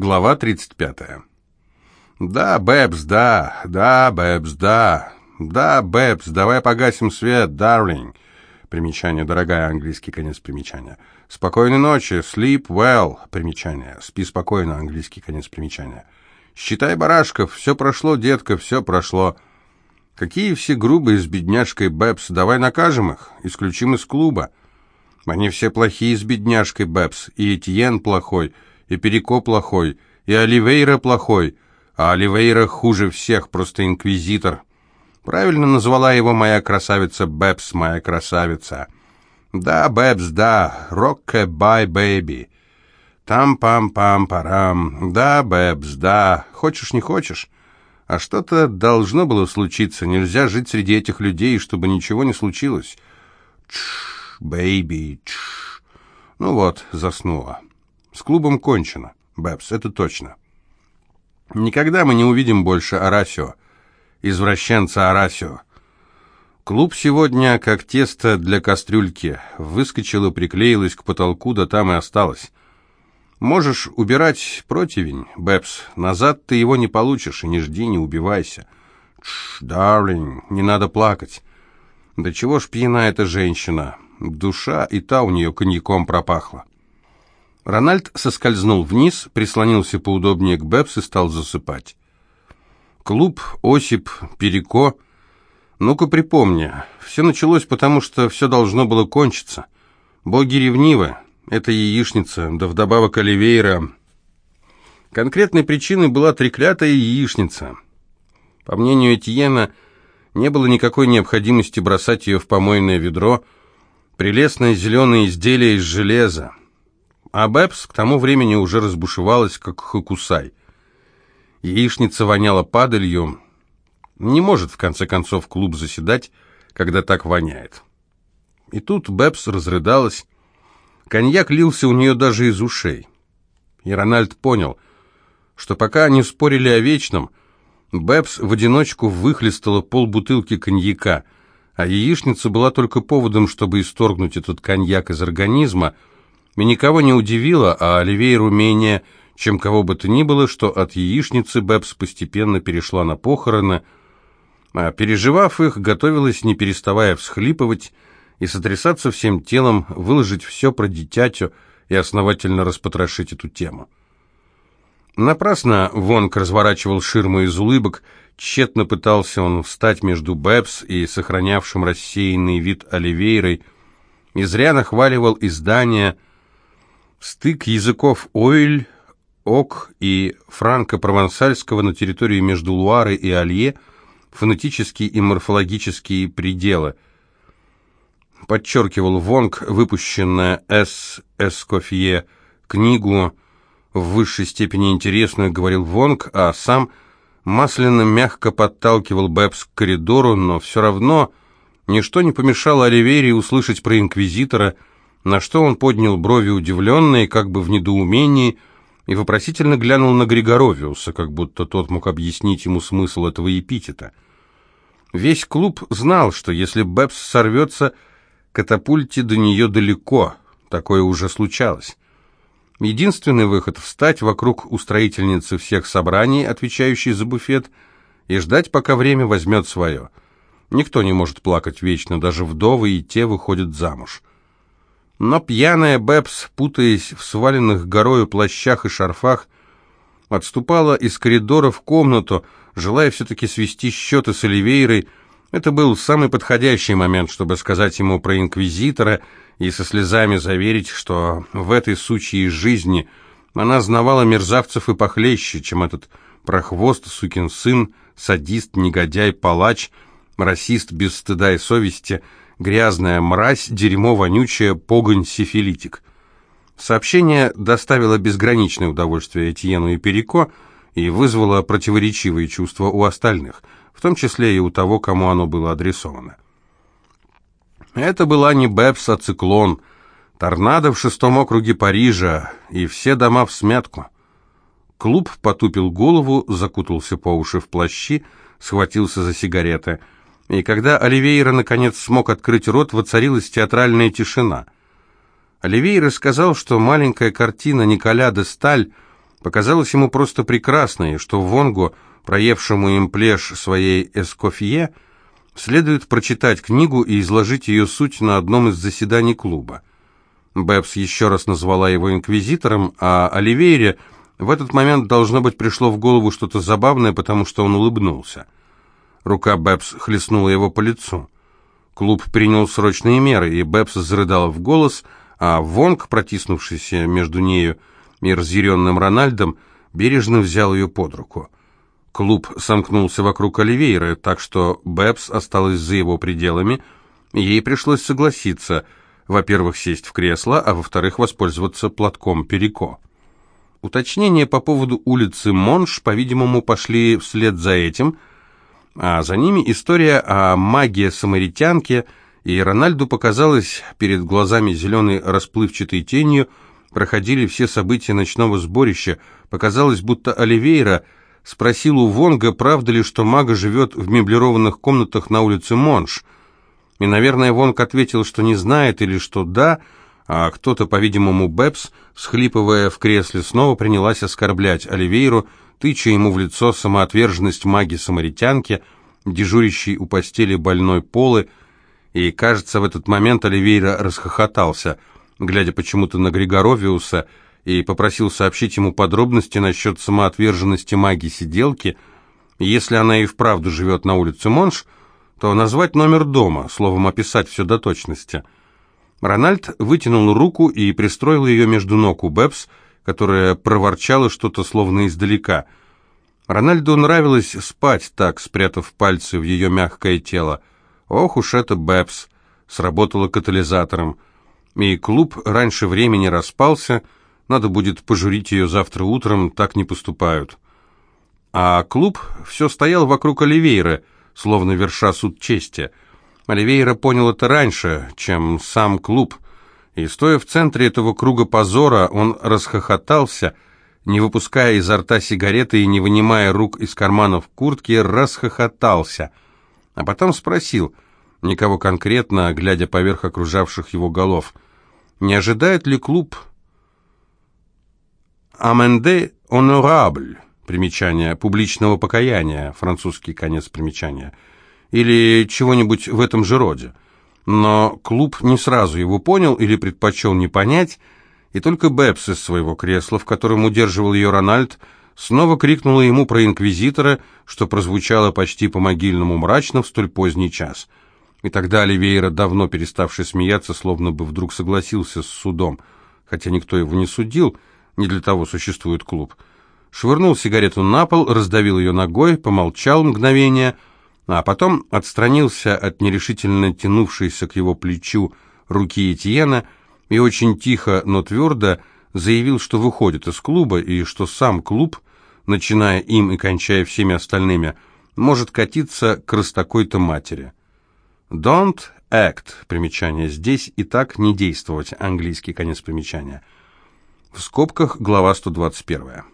Глава 35. «Да, Бэбс, да, да, Бэбс, да, да, Бэбс, давай погасим свет, darling». Примечание, дорогая, английский конец примечания. «Спокойной ночи, sleep well», примечание. «Спи спокойно», английский конец примечания. «Считай барашков, все прошло, детка, все прошло». «Какие все грубые с бедняжкой Бэбс, давай накажем их, исключим из клуба». «Они все плохие с бедняжкой Бэбс, и Этьен плохой», и Перико плохой, и Оливейра плохой, а Оливейра хуже всех, просто инквизитор. Правильно назвала его моя красавица Бэбс, моя красавица. Да, Бэбс, да, rock-a-bye baby. Там-пам-пам-парам. Да, Бэбс, да. Хочешь, не хочешь? А что-то должно было случиться. Нельзя жить среди этих людей, чтобы ничего не случилось. Чш, baby, чш. Ну вот, заснула. С клубом кончено, Бэбс, это точно. Никогда мы не увидим больше Арасио, извращенца Арасио. Клуб сегодня, как тесто для кастрюльки, выскочило, приклеилось к потолку, да там и осталось. Можешь убирать противень, Бэбс, назад ты его не получишь, и не жди, не убивайся. Тш, дарлинг, не надо плакать. Да чего ж пьяна эта женщина? Душа и та у нее коньяком пропахла. Рональд соскользнул вниз, прислонился поудобнее к Бэбс и стал засыпать. Клуб, Осип, Переко. Ну-ка припомни, все началось потому, что все должно было кончиться. Боги ревнивы, это яичница, да вдобавок Оливейра. Конкретной причиной была треклятая яичница. По мнению Этьена, не было никакой необходимости бросать ее в помойное ведро, прелестное зеленое изделие из железа. А Бэбс к тому времени уже разбушевалась, как хокусай. Яичница воняла падалью. Не может, в конце концов, клуб заседать, когда так воняет. И тут Бэбс разрыдалась. Коньяк лился у нее даже из ушей. И Рональд понял, что пока они спорили о вечном, Бэбс в одиночку выхлестала полбутылки коньяка, а яичница была только поводом, чтобы исторгнуть этот коньяк из организма — никого не удивило, а Оливейру менее, чем кого бы то ни было, что от яичницы Бэбс постепенно перешла на похороны, а переживав их, готовилась, не переставая всхлипывать и сотрясаться всем телом, выложить все про дитятю и основательно распотрошить эту тему. Напрасно Вонг разворачивал ширму из улыбок, тщетно пытался он встать между Бэбс и сохранявшим рассеянный вид Оливейрой, и зря нахваливал издания – Стык языков Ойль, Ок и франко-провансальского на территории между Луарой и Алье, фонетические и морфологические пределы. Подчеркивал Вонг, выпущенная С. Эскофье, книгу в высшей степени интересную, говорил Вонг, а сам масляно мягко подталкивал Бэбс к коридору, но все равно ничто не помешало Оливерии услышать про инквизитора – на что он поднял брови удивленные, как бы в недоумении, и вопросительно глянул на Григоровиуса, как будто тот мог объяснить ему смысл этого эпитета. Весь клуб знал, что если Бэбс сорвется, катапульте до нее далеко, такое уже случалось. Единственный выход — встать вокруг устроительницы всех собраний, отвечающей за буфет, и ждать, пока время возьмет свое. Никто не может плакать вечно, даже вдовы и те выходят замуж. Но пьяная Бэбс, путаясь в сваленных горою плащах и шарфах, отступала из коридора в комнату, желая все-таки свести счеты с Оливейрой. Это был самый подходящий момент, чтобы сказать ему про инквизитора и со слезами заверить, что в этой сучьей жизни она знавала мерзавцев и похлеще, чем этот прохвост, сукин сын, садист, негодяй, палач, расист без стыда и совести — грязная мразь, дерьмо вонючее, погонь, сифилитик. Сообщение доставило безграничное удовольствие Этьену и Перико и вызвало противоречивые чувства у остальных, в том числе и у того, кому оно было адресовано. Это была не Бэбс, а циклон, торнадо в шестом округе Парижа, и все дома в смятку. Клуб потупил голову, закутался по уши в плащи, схватился за сигареты – и когда Оливейра наконец смог открыть рот, воцарилась театральная тишина. Оливейра сказал, что маленькая картина Николя де Сталь показалась ему просто прекрасной, что Вонгу, проевшему им плешь своей эскофье, следует прочитать книгу и изложить ее суть на одном из заседаний клуба. Бэбс еще раз назвала его инквизитором, а Оливейре в этот момент, должно быть, пришло в голову что-то забавное, потому что он улыбнулся. Рука Бэбс хлестнула его по лицу. Клуб принял срочные меры, и Бэбс зарыдала в голос, а Вонг, протиснувшийся между нею и разъяренным Рональдом, бережно взял ее под руку. Клуб сомкнулся вокруг Оливейра, так что Бэбс осталась за его пределами, ей пришлось согласиться, во-первых, сесть в кресло, а во-вторых, воспользоваться платком Перико. Уточнения по поводу улицы Монш, по-видимому, пошли вслед за этим, а за ними история о Маге-самаритянке, и Рональду показалось перед глазами зеленой расплывчатой тенью, проходили все события ночного сборища, показалось, будто Оливейра – спросил у Вонга, правда ли, что Мага живет в меблированных комнатах на улице Монш. И, наверное, Вонг ответил, что не знает или что да, а кто-то, по-видимому, Бэбс, схлипывая в кресле, снова принялась оскорблять Оливейру, тыча ему в лицо самоотверженность маги-самаритянки, дежурящей у постели больной Полы, и, кажется, в этот момент Оливейра расхохотался, глядя почему-то на Григоровиуса, и попросил сообщить ему подробности насчет самоотверженности маги-сиделки. Если она и вправду живет на улице Монш, то назвать номер дома, словом, описать все до точности. Рональд вытянул руку и пристроил ее между ног у Бэбс, которая проворчала что-то словно издалека. Рональду нравилось спать так, спрятав пальцы в ее мягкое тело. Ох уж это Бэбс! Сработало катализатором. И клуб раньше времени распался, надо будет пожурить ее завтра утром, так не поступают. А клуб все стоял вокруг Оливейра, словно верша суд чести. Оливейра понял это раньше, чем сам клуб, и, стоя в центре этого круга позора, он расхохотался, не выпуская изо рта сигареты и не вынимая рук из карманов куртки, расхохотался. А потом спросил, никого конкретно, глядя поверх окружавших его голов, не ожидает ли клуб «Аменде honorable» примечание публичного покаяния, французский конец примечания, или чего-нибудь в этом же роде. Но клуб не сразу его понял или предпочел не понять, и только Бэбс из своего кресла, в котором удерживал ее Рональд, снова крикнула ему про инквизитора, что прозвучало почти по-могильному мрачно в столь поздний час. И тогда Оливейра, давно переставший смеяться, словно бы вдруг согласился с судом, хотя никто его не судил, не для того существует клуб. Швырнул сигарету на пол, раздавил ее ногой, помолчал мгновение, а потом отстранился от нерешительно тянувшейся к его плечу руки Этьена и очень тихо, но твердо заявил, что выходит из клуба и что сам клуб, начиная им и кончая всеми остальными, может катиться к растакой-то матери. «Don't act» — примечание здесь и так не действовать, английский конец примечания — в скобках глава 121.